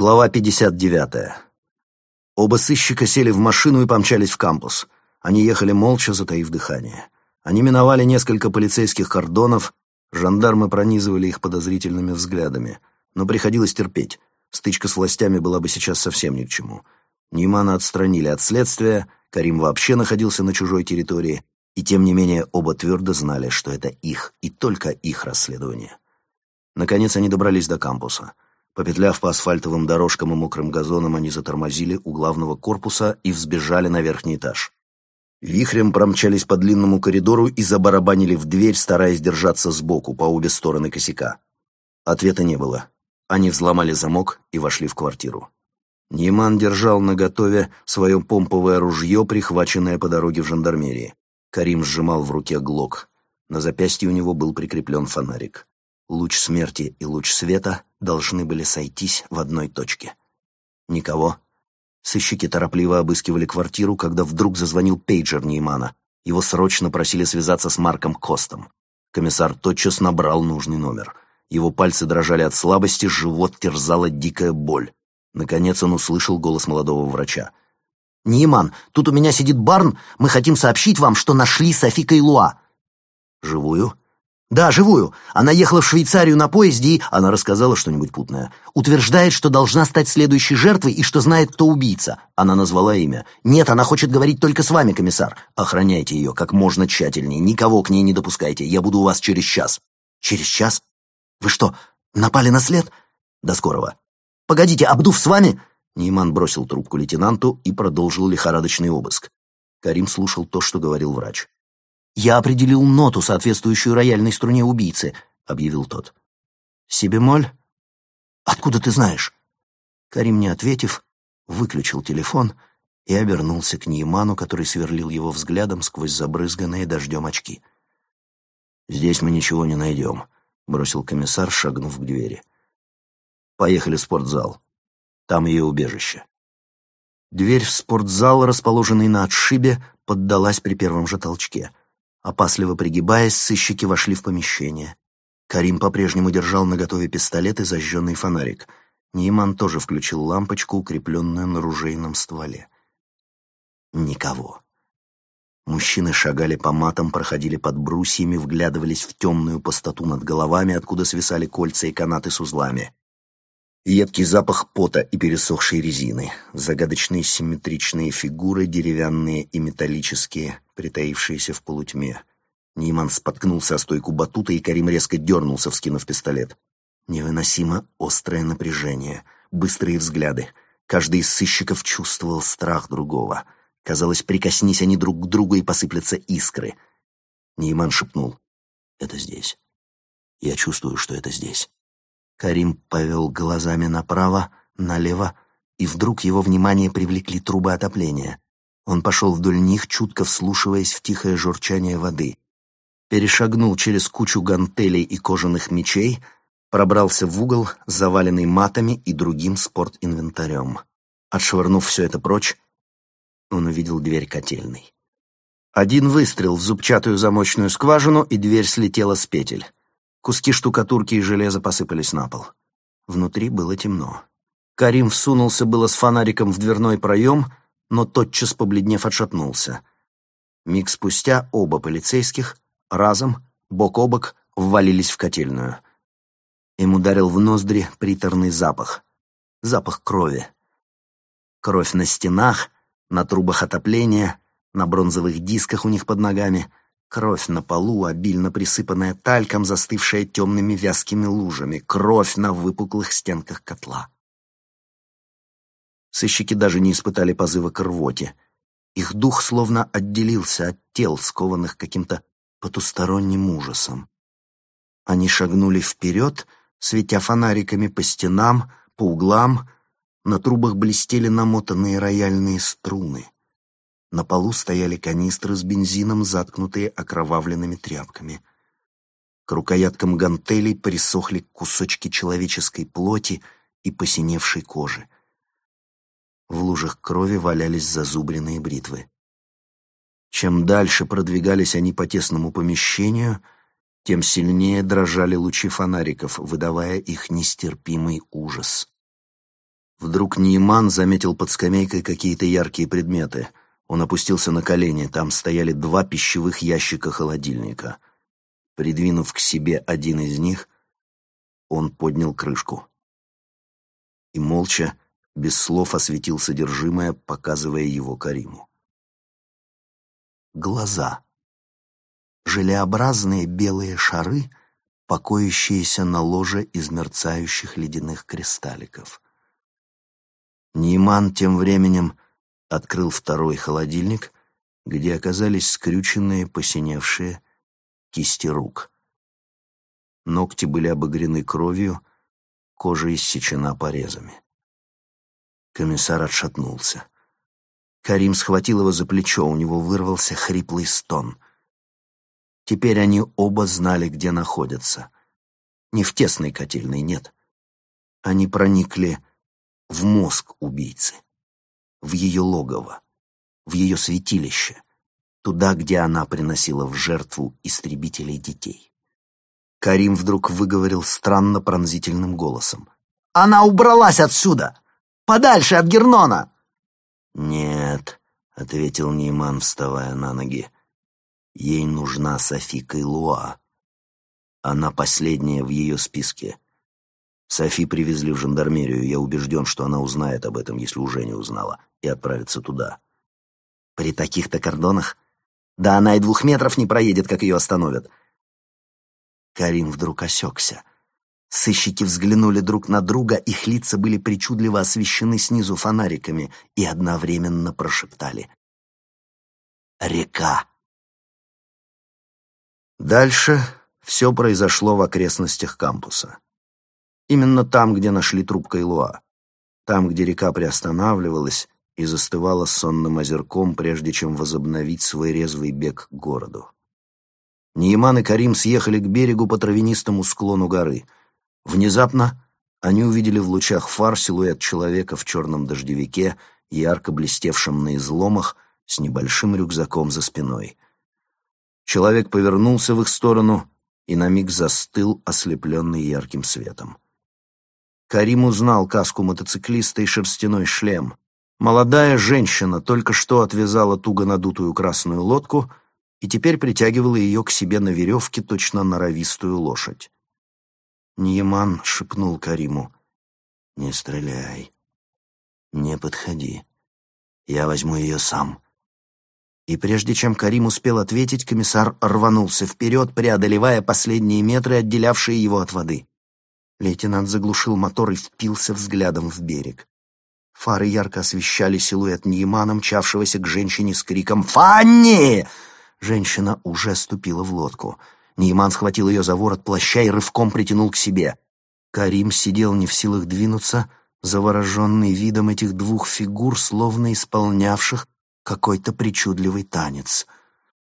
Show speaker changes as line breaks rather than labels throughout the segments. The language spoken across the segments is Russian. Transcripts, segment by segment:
Глава 59. Оба сыщика сели в машину и помчались в кампус. Они ехали молча, затаив дыхание. Они миновали несколько полицейских кордонов, жандармы пронизывали их подозрительными взглядами. Но приходилось терпеть. Стычка с властями была бы сейчас совсем ни к чему. Неймана отстранили от следствия, Карим вообще находился на чужой территории, и тем не менее оба твердо знали, что это их и только их расследование. Наконец они добрались до кампуса — Попетляв по асфальтовым дорожкам и мокрым газонам, они затормозили у главного корпуса и взбежали на верхний этаж. Вихрем промчались по длинному коридору и забарабанили в дверь, стараясь держаться сбоку, по обе стороны косяка. Ответа не было. Они взломали замок и вошли в квартиру. Нейман держал наготове свое помповое ружье, прихваченное по дороге в жандармерии. Карим сжимал в руке глок. На запястье у него был прикреплен фонарик. Луч смерти и луч света должны были сойтись в одной точке. Никого. Сыщики торопливо обыскивали квартиру, когда вдруг зазвонил пейджер Неймана. Его срочно просили связаться с Марком Костом. Комиссар тотчас набрал нужный номер. Его пальцы дрожали от слабости, живот терзала дикая боль. Наконец он услышал голос молодого врача. «Нейман, тут у меня сидит Барн. Мы хотим сообщить вам, что нашли Софи Кайлуа». «Живую?» «Да, живую. Она ехала в Швейцарию на поезде и...» Она рассказала что-нибудь путное. «Утверждает, что должна стать следующей жертвой и что знает, кто убийца». Она назвала имя. «Нет, она хочет говорить только с вами, комиссар. Охраняйте ее как можно тщательнее. Никого к ней не допускайте. Я буду у вас через час». «Через час? Вы что, напали на след?» «До скорого». «Погодите, Абдув с вами?» Нейман бросил трубку лейтенанту и продолжил лихорадочный обыск. Карим слушал то, что говорил врач. «Я определил ноту, соответствующую рояльной струне убийцы», — объявил тот. «Си бемоль? Откуда ты знаешь?» Карим, не ответив, выключил телефон и обернулся к Нейману, который сверлил его взглядом сквозь забрызганные дождем очки. «Здесь мы ничего не найдем», — бросил комиссар, шагнув к двери. «Поехали в спортзал. Там ее убежище». Дверь в спортзал, расположенный на отшибе, поддалась при первом же толчке. Опасливо пригибаясь, сыщики вошли в помещение. Карим по-прежнему держал наготове пистолет и зажженный фонарик. Нейман тоже включил лампочку, укрепленную на ружейном стволе. Никого. Мужчины шагали по матам, проходили под брусьями, вглядывались в темную пустоту над головами, откуда свисали кольца и канаты с узлами. Едкий запах пота и пересохшей резины, загадочные симметричные фигуры, деревянные и металлические, притаившиеся в полутьме. Ниман споткнулся о стойку батута, и Карим резко дернулся, вскинув пистолет. Невыносимо острое напряжение, быстрые взгляды. Каждый из сыщиков чувствовал страх другого. Казалось, прикоснись они друг к другу, и посыплятся искры. Нейман шепнул. «Это здесь. Я чувствую, что это здесь». Карим повел глазами направо, налево, и вдруг его внимание привлекли трубы отопления. Он пошел вдоль них, чутко вслушиваясь в тихое журчание воды. Перешагнул через кучу гантелей и кожаных мечей, пробрался в угол, заваленный матами и другим спортинвентарем. Отшвырнув все это прочь, он увидел дверь котельной. Один выстрел в зубчатую замочную скважину, и дверь слетела с петель. Куски штукатурки и железа посыпались на пол. Внутри было темно. Карим всунулся было с фонариком в дверной проем, но тотчас, побледнев, отшатнулся. Миг спустя оба полицейских разом, бок о бок, ввалились в котельную. Им ударил в ноздри приторный запах. Запах крови. Кровь на стенах, на трубах отопления, на бронзовых дисках у них под ногами — Кровь на полу, обильно присыпанная тальком, застывшая темными вязкими лужами. Кровь на выпуклых стенках котла. Сыщики даже не испытали позыва к рвоте. Их дух словно отделился от тел, скованных каким-то потусторонним ужасом. Они шагнули вперед, светя фонариками по стенам, по углам. На трубах блестели намотанные рояльные струны. На полу стояли канистры с бензином, заткнутые окровавленными тряпками. К рукояткам гантелей присохли кусочки человеческой плоти и посиневшей кожи. В лужах крови валялись зазубренные бритвы. Чем дальше продвигались они по тесному помещению, тем сильнее дрожали лучи фонариков, выдавая их нестерпимый ужас. Вдруг Нейман заметил под скамейкой какие-то яркие предметы. Он опустился на колени, там стояли два пищевых ящика холодильника. Придвинув к себе один из них, он поднял крышку. И молча, без слов осветил содержимое, показывая его Кариму. Глаза. Желеобразные белые шары, покоящиеся на ложе из мерцающих ледяных кристалликов. Нейман тем временем открыл второй холодильник, где оказались скрюченные, посиневшие кисти рук. Ногти были обогрены кровью, кожа иссечена порезами. Комиссар отшатнулся. Карим схватил его за плечо, у него вырвался хриплый стон. Теперь они оба знали, где находятся. Не в тесной котельной, нет. Они проникли в мозг убийцы, в ее логово, в ее святилище, туда, где она приносила в жертву истребителей детей. Карим вдруг выговорил странно пронзительным голосом. «Она убралась отсюда! Подальше от Гернона!» «Нет», — ответил Нейман, вставая на ноги. «Ей нужна Софи Кайлуа. Она последняя в ее списке. Софи привезли в жандармерию. Я убежден, что она узнает об этом, если уже не узнала, и отправится туда». «При таких-то кордонах? Да она и двух метров не проедет, как ее остановят. Карим вдруг осекся. Сыщики взглянули друг на друга, их лица были причудливо освещены снизу фонариками и одновременно прошептали. «Река!» Дальше все произошло в окрестностях кампуса. Именно там, где нашли труп Кайлуа. Там, где река приостанавливалась и застывала сонным озерком, прежде чем возобновить свой резвый бег к городу. Нейман и Карим съехали к берегу по травянистому склону горы. Внезапно они увидели в лучах фар силуэт человека в черном дождевике, ярко блестевшем на изломах, с небольшим рюкзаком за спиной. Человек повернулся в их сторону и на миг застыл, ослепленный ярким светом. Карим узнал каску мотоциклиста и шерстяной шлем. Молодая женщина только что отвязала туго надутую красную лодку — и теперь притягивала ее к себе на веревке, точно норовистую лошадь. Ниеман шепнул Кариму, «Не стреляй, не подходи, я возьму ее сам». И прежде чем Карим успел ответить, комиссар рванулся вперед, преодолевая последние метры, отделявшие его от воды. Лейтенант заглушил мотор и впился взглядом в берег. Фары ярко освещали силуэт Ньямана, мчавшегося к женщине с криком «Фанни!» Женщина уже ступила в лодку. Нейман схватил ее за ворот плаща и рывком притянул к себе. Карим сидел не в силах двинуться, завороженный видом этих двух фигур, словно исполнявших какой-то причудливый танец.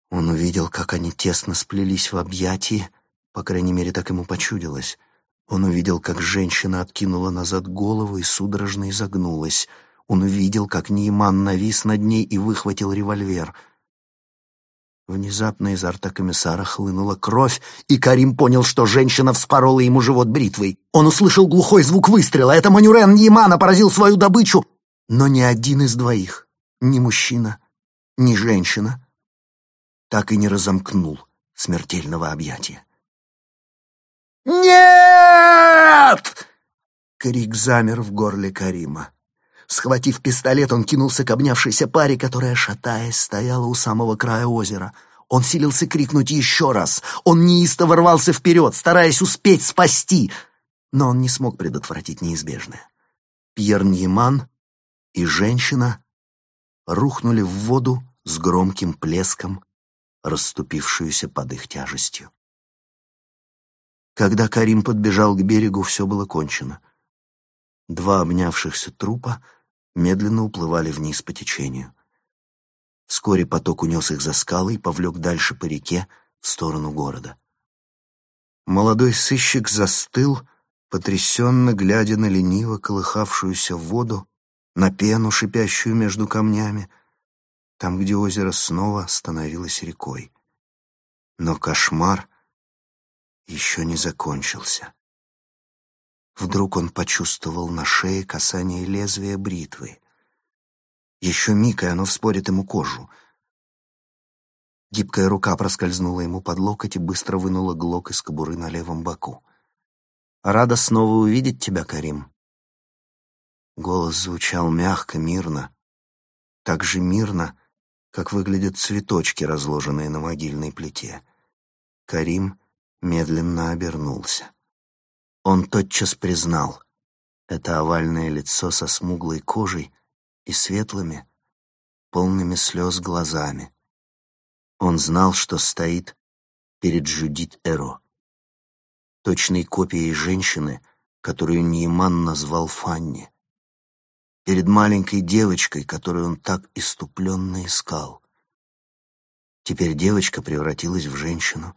Он увидел, как они тесно сплелись в объятии, по крайней мере, так ему почудилось. Он увидел, как женщина откинула назад голову и судорожно изогнулась. Он увидел, как Нейман навис над ней и выхватил револьвер — Внезапно изо рта комиссара хлынула кровь, и Карим понял, что женщина вспорола ему живот бритвой. Он услышал глухой звук выстрела. Это Манюрен Ньямана поразил свою добычу. Но ни один из двоих, ни мужчина, ни женщина, так и не разомкнул смертельного объятия. «Нет!» Крик замер в горле Карима. Схватив пистолет, он кинулся к обнявшейся паре, которая, шатаясь, стояла у самого края озера. Он силился крикнуть еще раз. Он неистово рвался вперед, стараясь успеть спасти. Но он не смог предотвратить неизбежное. Пьер Ньеман и женщина рухнули в воду с громким плеском, расступившуюся под их тяжестью. Когда Карим подбежал к берегу, все было кончено. Два обнявшихся трупа — медленно уплывали вниз по течению. Вскоре поток унес их за скалы и повлек дальше по реке в сторону города. Молодой сыщик застыл, потрясенно глядя на лениво колыхавшуюся воду, на пену, шипящую между камнями, там, где озеро снова становилось рекой. Но кошмар еще не закончился. Вдруг он почувствовал на шее касание лезвия бритвы. Еще миг, и оно вспорит ему кожу. Гибкая рука проскользнула ему под локоть и быстро вынула глок из кобуры на левом боку. «Рада снова увидеть тебя, Карим». Голос звучал мягко, мирно. Так же мирно, как выглядят цветочки, разложенные на могильной плите. Карим медленно обернулся. Он тотчас признал — это овальное лицо со смуглой кожей и светлыми, полными слез глазами. Он знал, что стоит перед Жюдит Эро, точной копией женщины, которую Нейман назвал Фанни, перед маленькой девочкой, которую он так иступленно искал. Теперь девочка превратилась в женщину,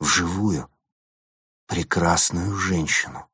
в живую, прекрасную женщину.